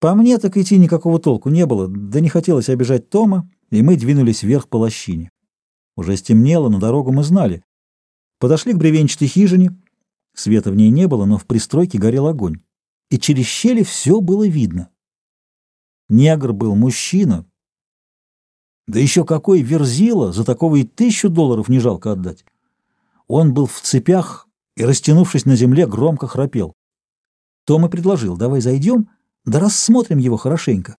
По мне так идти никакого толку не было, да не хотелось обижать Тома, и мы двинулись вверх по лощине. Уже стемнело, но дорогу мы знали. Подошли к бревенчатой хижине. Света в ней не было, но в пристройке горел огонь. И через щели все было видно. Негр был мужчина. Да еще какой верзила, за такого и тысячу долларов не жалко отдать. Он был в цепях и, растянувшись на земле, громко храпел. Том и предложил, давай зайдем, да рассмотрим его хорошенько.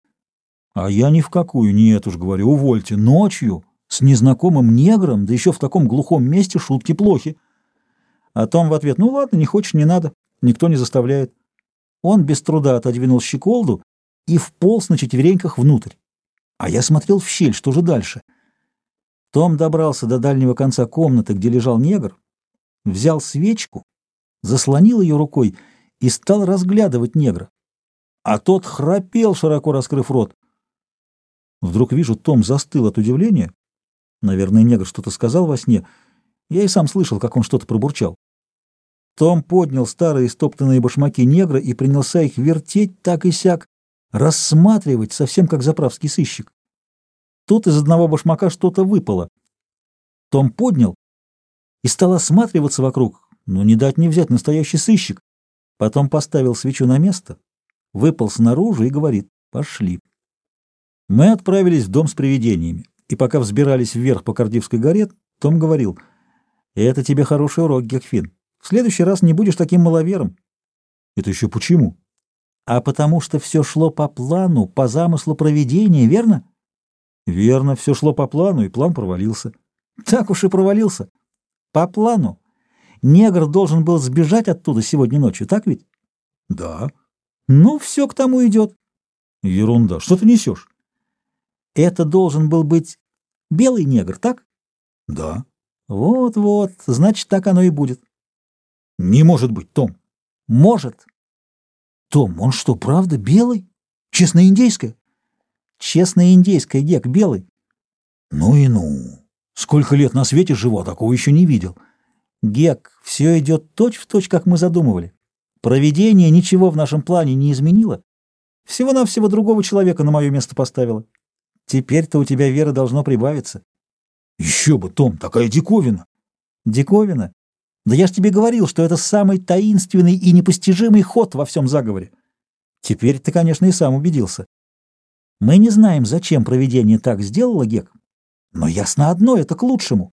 А я ни в какую, нет уж, говорю, увольте, ночью с незнакомым негром, да еще в таком глухом месте шутки плохи. А Том в ответ, ну ладно, не хочешь, не надо, никто не заставляет. Он без труда отодвинул щеколду и вполз на четвереньках внутрь. А я смотрел в щель, что же дальше. Том добрался до дальнего конца комнаты, где лежал негр, взял свечку, заслонил ее рукой и стал разглядывать негра. А тот храпел, широко раскрыв рот. Вдруг вижу, Том застыл от удивления, Наверное, негр что-то сказал во сне. Я и сам слышал, как он что-то пробурчал. Том поднял старые стоптанные башмаки негра и принялся их вертеть так и сяк, рассматривать, совсем как заправский сыщик. Тут из одного башмака что-то выпало. Том поднял и стал осматриваться вокруг, но не дать не взять настоящий сыщик. Потом поставил свечу на место, выпал снаружи и говорит «пошли». Мы отправились в дом с привидениями и пока взбирались вверх по Кардивской горе, Том говорил, «Это тебе хороший урок, Гекфин. В следующий раз не будешь таким маловером». «Это еще почему?» «А потому что все шло по плану, по замыслу проведения, верно?» «Верно, все шло по плану, и план провалился». «Так уж и провалился. По плану. Негр должен был сбежать оттуда сегодня ночью, так ведь?» «Да». «Ну, все к тому идет». «Ерунда. Что ты несешь?» Это должен был быть белый негр, так? Да. Вот-вот, значит, так оно и будет. Не может быть, Том. Может. Том, он что, правда белый? Честное индейское? Честное индейское, Гек, белый. Ну и ну. Сколько лет на свете живу, а такого еще не видел. Гек, все идет точь-в-точь, как мы задумывали. Проведение ничего в нашем плане не изменило. Всего-навсего другого человека на мое место поставило. Теперь-то у тебя веры должно прибавиться. Еще бы, Том, такая диковина. Диковина? Да я ж тебе говорил, что это самый таинственный и непостижимый ход во всем заговоре. Теперь ты, конечно, и сам убедился. Мы не знаем, зачем провидение так сделало, Гек, но ясно одно, это к лучшему.